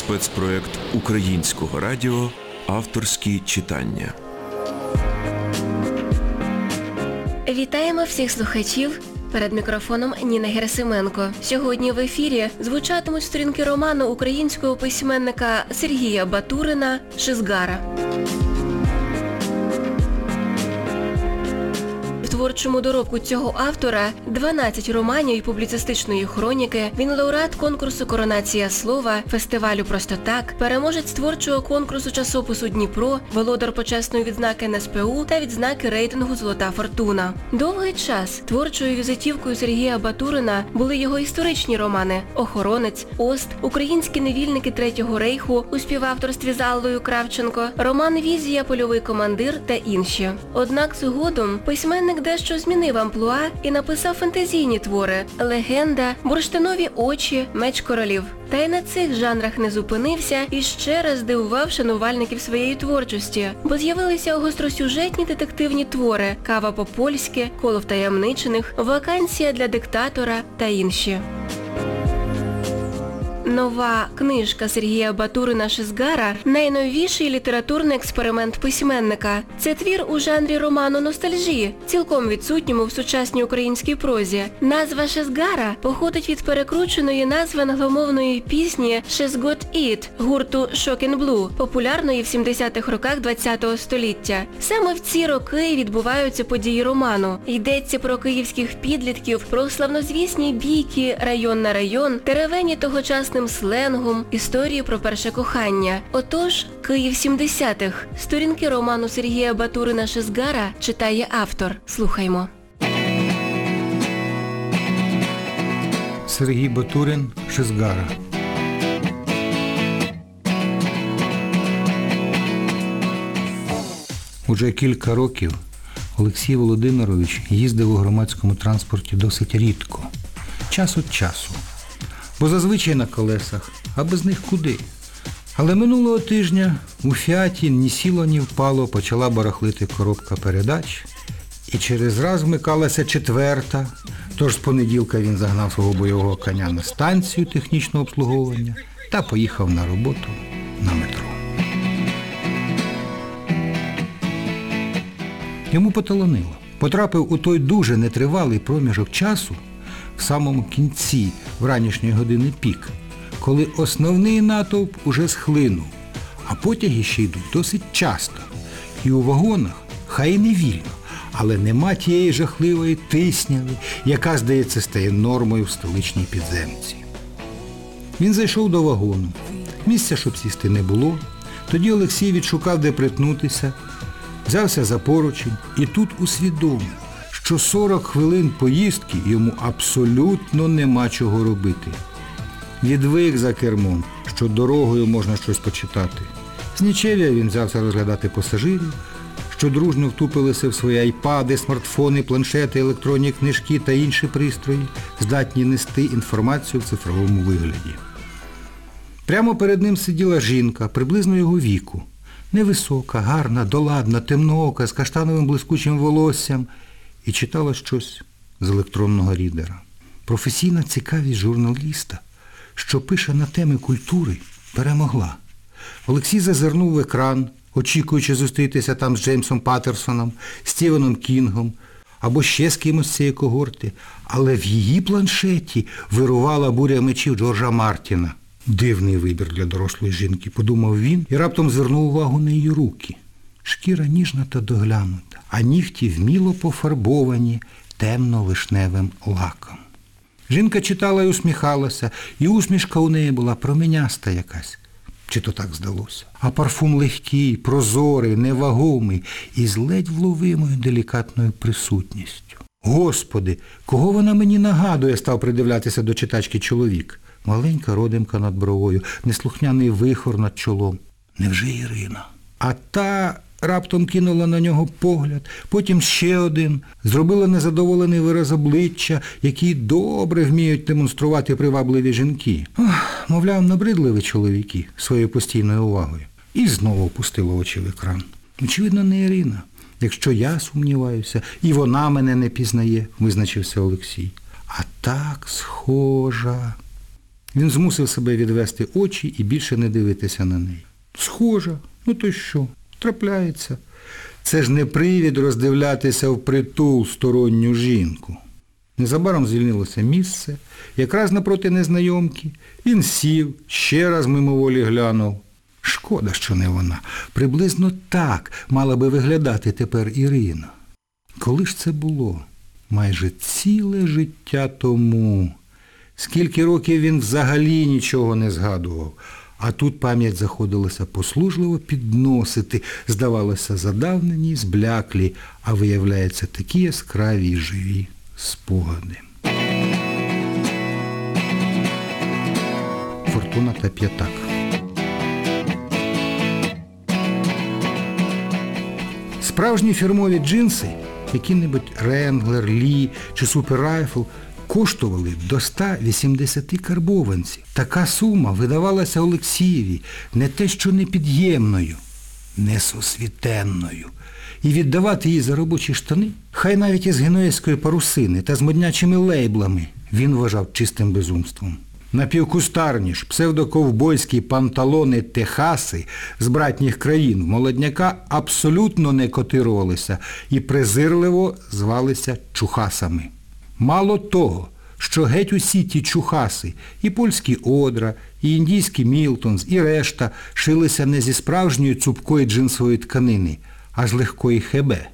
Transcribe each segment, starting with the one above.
спецпроект Українського радіо Авторські читання. Вітаємо всіх слухачів. Перед мікрофоном Ніна Герасименко. Сьогодні в ефірі звучатимуть сторінки роману українського письменника Сергія Батурина Шизгара. Творчому доробку цього автора 12 романів і публіцистичної хроніки. Він лауреат конкурсу Коронація слова, фестивалю Просто так, переможець творчого конкурсу часопису Дніпро, володар почесної відзнаки НСПУ та відзнаки рейтингу Золота Фортуна. Довгий час творчою візитівкою Сергія Батурина були його історичні романи Охоронець, Ост, Українські невільники Третього рейху у співавторстві з Аллою Кравченко, роман Візія, Польовий командир та інші. Однак згодом письменник дещо змінив амплуа і написав фентезійні твори Легенда, Бурштинові очі, Меч королів. Та й на цих жанрах не зупинився і ще раз здивував шанувальників своєї творчості, бо з'явилися гостросюжетні детективні твори Кава по-польськи, Коло втаємничених, Вакансія для диктатора та інші. Нова книжка Сергія Батурина Шизгара найновіший літературний експеримент письменника. Це твір у жанрі роману ностальжі, цілком відсутньому в сучасній українській прозі. Назва Шизгара походить від перекрученої назви англомовної пісні «She's It» гурту Blue, популярної в 70-х роках ХХ століття. Саме в ці роки відбуваються події роману. Йдеться про київських підлітків, про славнозвісні бійки район на район, теревені тогочасним сленгом, історію про перше кохання. Отож, Київ 70-х. Сторінки роману Сергія Батурина Шизгара читає автор. Слухаймо. Сергій Батурин Шизгара. Уже кілька років Олексій Володимирович їздив у громадському транспорті досить рідко, час від часу, бо зазвичай на колесах, а без них куди. Але минулого тижня у фіаті ні сіло, ні впало почала барахлити коробка передач, і через раз вмикалася четверта, тож з понеділка він загнав свого бойового коня на станцію технічного обслуговування та поїхав на роботу на метро. Йому поталанило. Потрапив у той дуже нетривалий проміжок часу в самому кінці вранішньої години пік, коли основний натовп уже схлинув, а потяги ще йдуть досить часто. І у вагонах, хай і не вільно, але нема тієї жахливої тисняви, яка, здається, стає нормою в столичній підземці. Він зайшов до вагону. Місця, щоб сісти, не було. Тоді Олексій відшукав, де притнутися, взявся за поручень і тут усвідомив, що 40 хвилин поїздки йому абсолютно нема чого робити. Відвик за кермом, що дорогою можна щось почитати. З нічев'я він взявся розглядати пасажирів, що дружно втупилися в свої айпади, смартфони, планшети, електронні книжки та інші пристрої, здатні нести інформацію в цифровому вигляді. Прямо перед ним сиділа жінка, приблизно його віку. Невисока, гарна, доладна, темноока, з каштановим блискучим волоссям і читала щось з електронного рідера. Професійна цікавість журналіста, що пише на теми культури, перемогла. Олексій зазирнув в екран, очікуючи зустрітися там з Джеймсом Паттерсоном, Стівеном Кінгом або ще з кимось з цієї когорти, але в її планшеті вирувала буря мечів Джорджа Мартіна. Дивний вибір для дорослої жінки, подумав він і раптом звернув увагу на її руки. Шкіра ніжна та доглянута, а нігті вміло пофарбовані темно-вишневим лаком. Жінка читала і усміхалася, і усмішка у неї була променяста якась. Чи то так здалося? А парфум легкий, прозорий, невагомий і з ледь вловимою делікатною присутністю. Господи, кого вона мені нагадує, став придивлятися до читачки чоловік. Маленька родимка над бровою, неслухняний вихор над чолом. Невже Ірина? А та раптом кинула на нього погляд, потім ще один, зробила незадоволений вираз обличчя, який добре вміють демонструвати привабливі жінки. Ох, мовляв, набридливі чоловіки своєю постійною увагою. І знову опустила очі в екран. Очевидно, не Ірина. Якщо я сумніваюся, і вона мене не пізнає, визначився Олексій. А так схожа. Він змусив себе відвести очі і більше не дивитися на неї. Схожа, ну то що, трапляється. Це ж не привід роздивлятися в притул сторонню жінку. Незабаром звільнилося місце, якраз напроти незнайомки. Він сів, ще раз мимоволі глянув. Шкода, що не вона. Приблизно так мала би виглядати тепер Ірина. Коли ж це було? Майже ціле життя тому. Скільки років він взагалі нічого не згадував. А тут пам'ять заходилася послужливо підносити, здавалося, задавнені, збляклі, а виявляється, такі яскраві й живі спогади. Фортуна та п'ятак. Справжні фірмові джинси, які-небудь Wrangler, Lee чи Super Rifle, коштували до 180 карбованців. Така сума видавалася Олексієві не те, що непід'ємною, несосвітенною. І віддавати її за робочі штани, хай навіть із генуезької парусини та з моднячими лейблами, він вважав чистим безумством. Напівкустарні ж псевдоковбойські панталони Техаси з братніх країн молодняка абсолютно не котирувалися і презирливо звалися чухасами. Мало того, що геть усі ті чухаси, і польські одра, і індійські Мілтонс, і решта шилися не зі справжньої цупкої джинсової тканини, а з легкої хебе.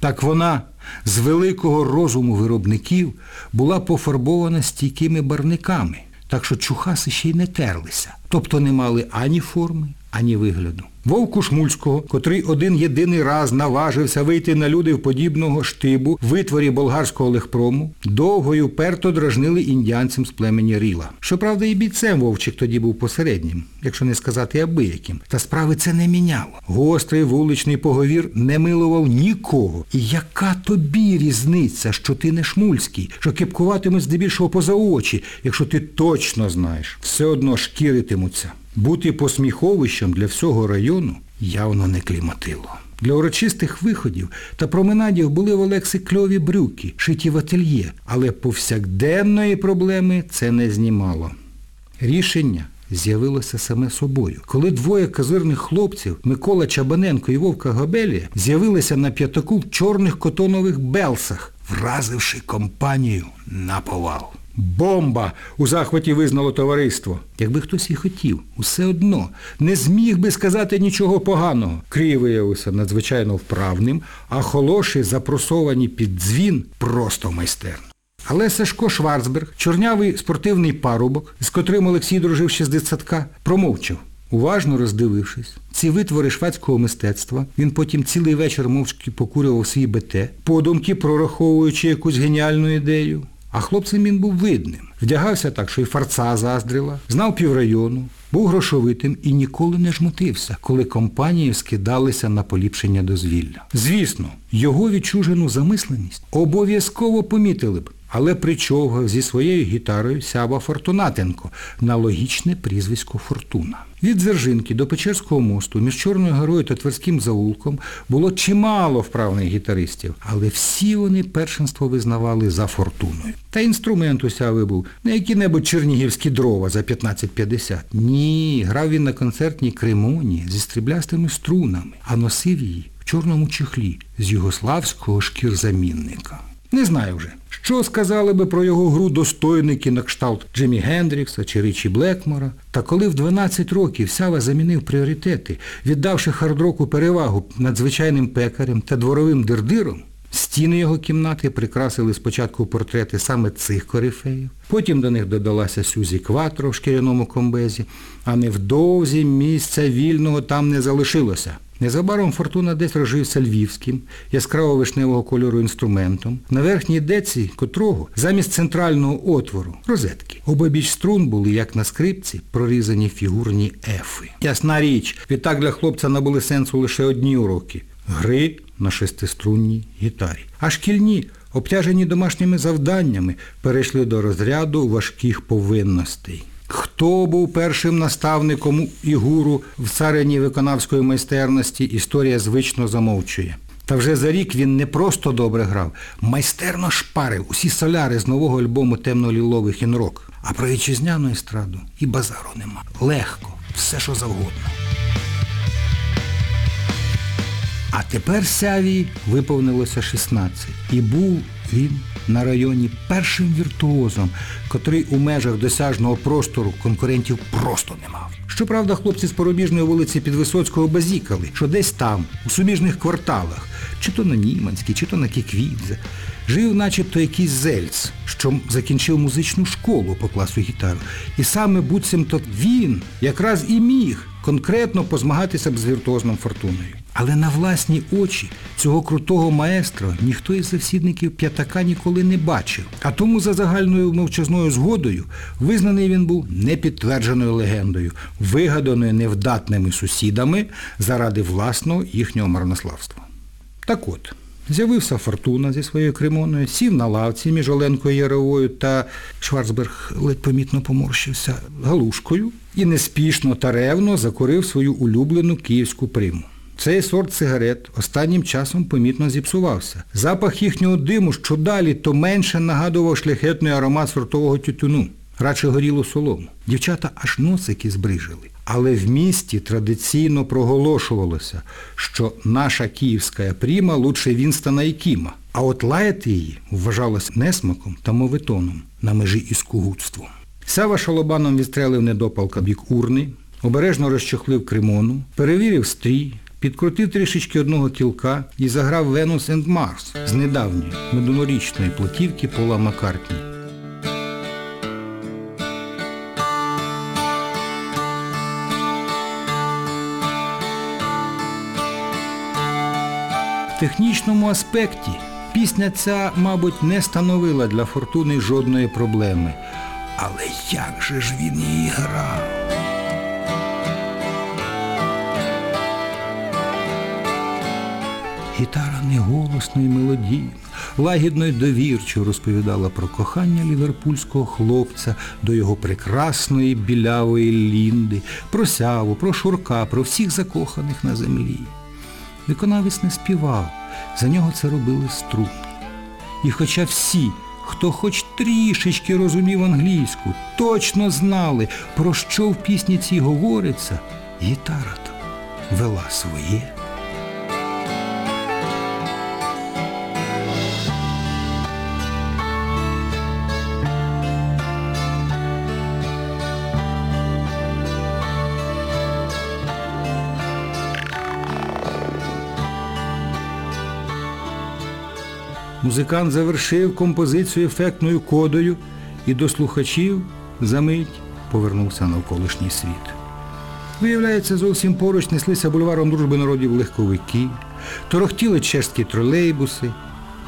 Так вона з великого розуму виробників була пофарбована стійкими барниками, так що чухаси ще й не терлися, тобто не мали ані форми, ані вигляду. Вовку Шмульського, котрий один єдиний раз наважився вийти на люди в подібного штибу в витворі болгарського легпрому, довго й уперто дражнили індіанцям з племені Ріла. Щоправда, і бійцем Вовчик тоді був посереднім, якщо не сказати абияким. Та справи це не міняло. Гострий вуличний поговір не милував нікого. І яка тобі різниця, що ти не шмульський, що кепкуватимуть здебільшого поза очі, якщо ти точно знаєш, все одно шкіритимуться. Бути посміховищем для всього району явно не кліматило. Для урочистих виходів та променадів були в Олекси кльові брюки, шиті в ательє, але повсякденної проблеми це не знімало. Рішення з'явилося саме собою. Коли двоє казирних хлопців, Микола Чабаненко і Вовка Габелія, з'явилися на п'ятаку в чорних котонових белсах, вразивши компанію на повал. Бомба! у захваті визнало товариство. Якби хтось і хотів, усе одно не зміг би сказати нічого поганого. Крій виявився надзвичайно вправним, а холоші, запросовані під дзвін, просто майстерно. Але Сашко Шварцберг, чорнявий спортивний парубок, з котрим Олексій дружив ще з дитсадка, промовчав. Уважно роздивившись, ці витвори шведського мистецтва, він потім цілий вечір мовчки покурював свій БТ, подумки прораховуючи якусь геніальну ідею. А хлопцем він був видним. Вдягався так, що й фарца заздрила, знав піврайону, був грошовитим і ніколи не жмутився, коли компанії скидалися на поліпшення дозвілля. Звісно, його відчужену замисленість обов'язково помітили б, але причовгав зі своєю гітарою Сява Фортунатенко на логічне прізвисько Фортуна. Від Дзержинки до Печерського мосту між Чорною горою та Тверським заулком було чимало вправних гітаристів, але всі вони першинство визнавали за Фортуною. Та інструмент у Сяви був не які-небудь чернігівські дрова за 15-50. Ні, грав він на концертній кремоні зі стріблястими струнами, а носив її в чорному чехлі з югославського шкірзамінника. Не знаю вже, що сказали би про його гру достойники на кшталт Джиммі Гендрікса чи Річі Блекмора. Та коли в 12 років Сява замінив пріоритети, віддавши хардроку перевагу надзвичайним пекарям та дворовим дирдиром, стіни його кімнати прикрасили спочатку портрети саме цих корифеїв. Потім до них додалася Сюзі Кватро в шкіряному комбезі, а невдовзі місця вільного там не залишилося. Незабаром Фортуна десь розжився львівським, яскраво вишневого кольору інструментом, на верхній деці котрого замість центрального отвору розетки. Обабіч струн були, як на скрипці, прорізані фігурні ефи. Ясна річ, відтак для хлопця набули сенсу лише одні уроки гри на шестиструнній гітарі. А шкільні, обтяжені домашніми завданнями, перейшли до розряду важких повинностей. Хто був першим наставником і гуру в царині виконавської майстерності, історія звично замовчує. Та вже за рік він не просто добре грав, майстерно шпарив усі соляри з нового альбому темно-лілових інрок. А про вітчизняну естраду і базару нема. Легко, все що завгодно. А тепер Сяві виповнилося 16. І був він на районі першим віртуозом, котрий у межах досяжного простору конкурентів просто не мав. Щоправда, хлопці з порубіжної вулиці Підвисоцького базікали, що десь там, у суміжних кварталах, чи то на Німанській, чи то на Кіквідзе, жив начебто якийсь зельц, що закінчив музичну школу по класу гітари. І саме буцімто він якраз і міг конкретно позмагатися б з віртуозним фортуною. Але на власні очі цього крутого маестро ніхто із завсідників п'ятака ніколи не бачив. А тому за загальною мовчазною згодою визнаний він був непідтвердженою легендою, вигаданою невдатними сусідами заради власного їхнього марнославства. Так от, з'явився Фортуна зі своєю кремоною, сів на лавці між Оленкою Яровою та Шварцберг ледь помітно поморщився галушкою і неспішно та ревно закурив свою улюблену київську приму. Цей сорт сигарет останнім часом помітно зіпсувався. Запах їхнього диму що далі, то менше нагадував шляхетний аромат сортового тютюну. Радше горілу солому. Дівчата аж носики збрижили. Але в місті традиційно проголошувалося, що наша київська пріма лучше Вінстона і Кіма. А от лаяти її вважалось несмаком та моветоном на межі із кугутством. Сява шалобаном відстрелив недопалка бік урни, обережно розчохлив кремону, перевірив стрій, підкрутив трішечки одного тілка і заграв Венус енд Марс з недавньої минулорічної платівки Пола Маккартні. В технічному аспекті пісня ця, мабуть, не становила для фортуни жодної проблеми. Але як же ж він її грав? Гітара неголосно і мелодійно, лагідно й довірчо розповідала про кохання ліверпульського хлопця до його прекрасної білявої Лінди, про сяву, про Шурка, про всіх закоханих на землі. Виконавець не співав, за нього це робили струнки. І хоча всі, хто хоч трішечки розумів англійську, точно знали, про що в пісні цій говориться, гітара там вела своє. Музикант завершив композицію ефектною кодою і до слухачів за мить повернувся навколишній світ. Виявляється, зовсім поруч неслися бульваром дружби народів легковики, торохтіли чешські тролейбуси,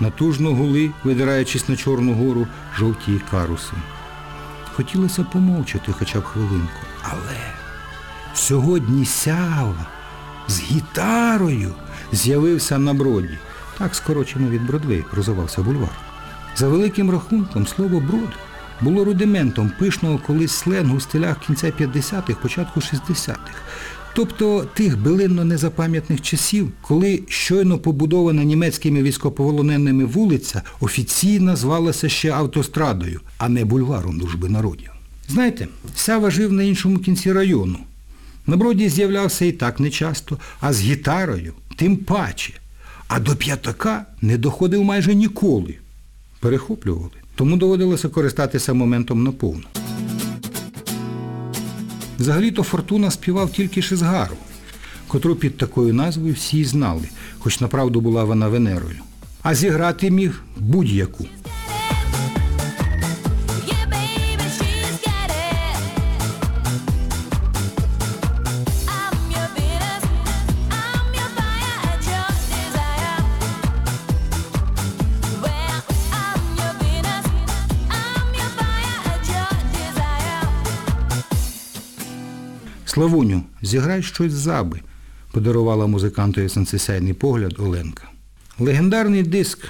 натужно гули, видираючись на Чорну гору, жовті каруси. Хотілося помовчати хоча б хвилинку. Але сьогодні сява з гітарою з'явився на броді. Так скорочено від Бродвей прозивався бульвар. За великим рахунком, слово брод було рудиментом пишного колись сленгу в стилях кінця 50-х, початку 60-х. Тобто тих билинно незапам'ятних часів, коли щойно побудована німецькими військополоненими вулиця офіційно звалася ще автострадою, а не бульваром дружби народів. Знаєте, Сява жив на іншому кінці району. На броді з'являвся і так нечасто, а з гітарою тим паче. А до п'ятака не доходив майже ніколи. Перехоплювали. Тому доводилося користатися моментом наповну. Взагалі-то Фортуна співав тільки Шизгару, котру під такою назвою всі знали, хоч направду була вона Венерою. А зіграти міг будь-яку. Славуню, зіграй щось заби, подарувала музикантові сенсесійний погляд Оленка. Легендарний диск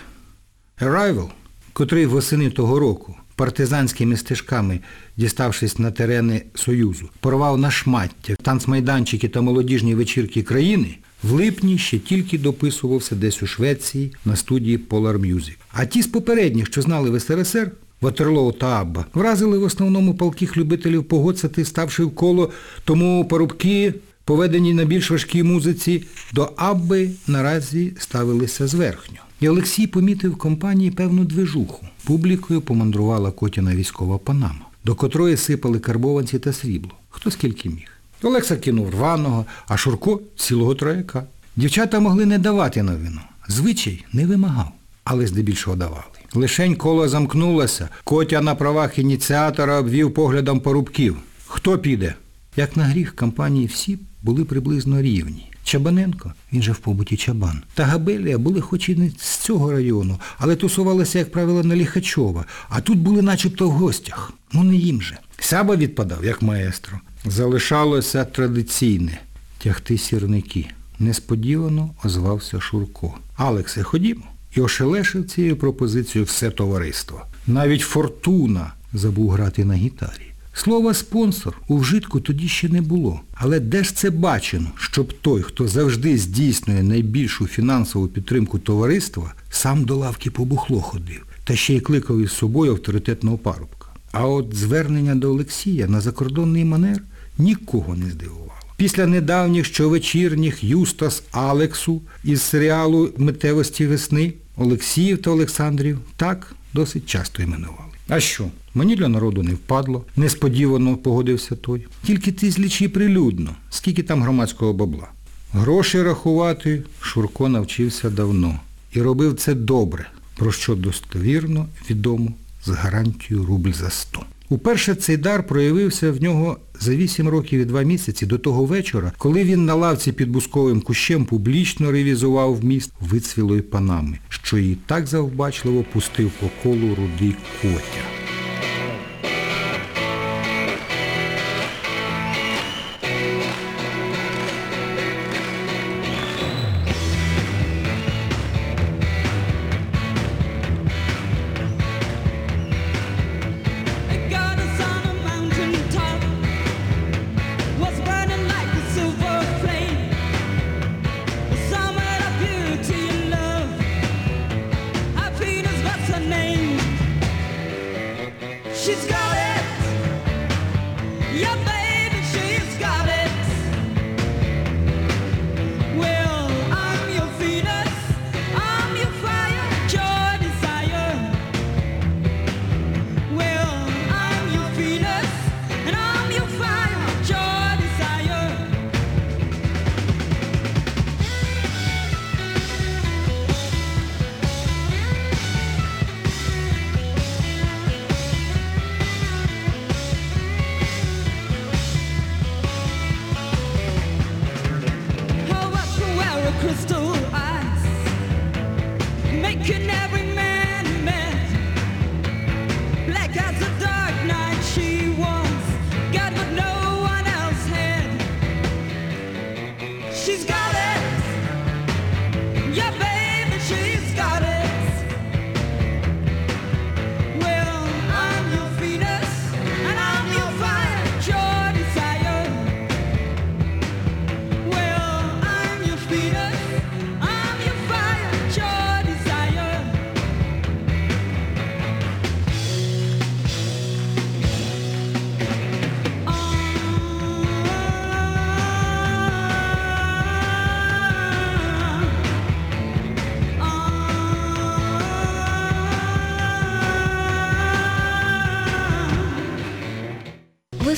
Arrival, котрий восени того року партизанськими стежками, діставшись на терени Союзу, порвав на шмаття танцмайданчики та молодіжні вечірки країни, в липні ще тільки дописувався десь у Швеції на студії Polar Music. А ті з попередніх, що знали в СРСР, Ватерлоу та Абба, вразили в основному палких любителів погодцати, ставши в коло, тому парубки, поведені на більш важкій музиці, до Абби наразі ставилися зверхньо. І Олексій помітив в компанії певну движуху. Публікою помандрувала котяна військова панама, до котрої сипали карбованці та срібло. Хто скільки міг. Олекса кинув рваного, а Шурко цілого трояка. Дівчата могли не давати на вино. Звичай не вимагав, але здебільшого давали. Лишень коло замкнулося, Котя на правах ініціатора обвів поглядом порубків. Хто піде? Як на гріх, компанії всі були приблизно рівні. Чабаненко, він же в побуті чабан, та Габелія були хоч і не з цього району, але тусувалися, як правило, на Ліхачова, а тут були начебто в гостях. Ну не їм же. Сяба відпадав, як маестро. Залишалося традиційне тягти сірники. Несподівано озвався Шурко. Алексе, ходімо. І ошелешив цією пропозицією все товариство. Навіть Фортуна забув грати на гітарі. Слова спонсор у вжитку тоді ще не було. Але де ж це бачено, щоб той, хто завжди здійснює найбільшу фінансову підтримку товариства, сам до лавки по бухло ходив, та ще й кликав із собою авторитетного парубка. А от звернення до Олексія на закордонний манер нікого не здивувало. Після недавніх щовечірніх Юстас Алексу із серіалу Митевості весни Олексіїв та Олександрів так досить часто іменували. А що? Мені для народу не впадло, несподівано погодився той. Тільки ти злічі прилюдно, скільки там громадського бабла. Гроші рахувати Шурко навчився давно і робив це добре, про що достовірно відомо з гарантією рубль за сто. Уперше цей дар проявився в нього за вісім років і два місяці до того вечора, коли він на лавці під бусковим кущем публічно ревізував вміст вицвілої панами, що її так завбачливо пустив по колу рудий котя.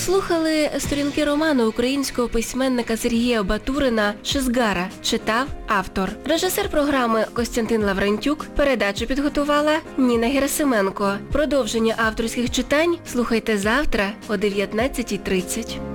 Слухали сторінки роману українського письменника Сергія Батурина Шизгара. Читав автор. Режисер програми Костянтин Лаврентюк. Передачу підготувала Ніна Герасименко. Продовження авторських читань слухайте завтра о 19.30.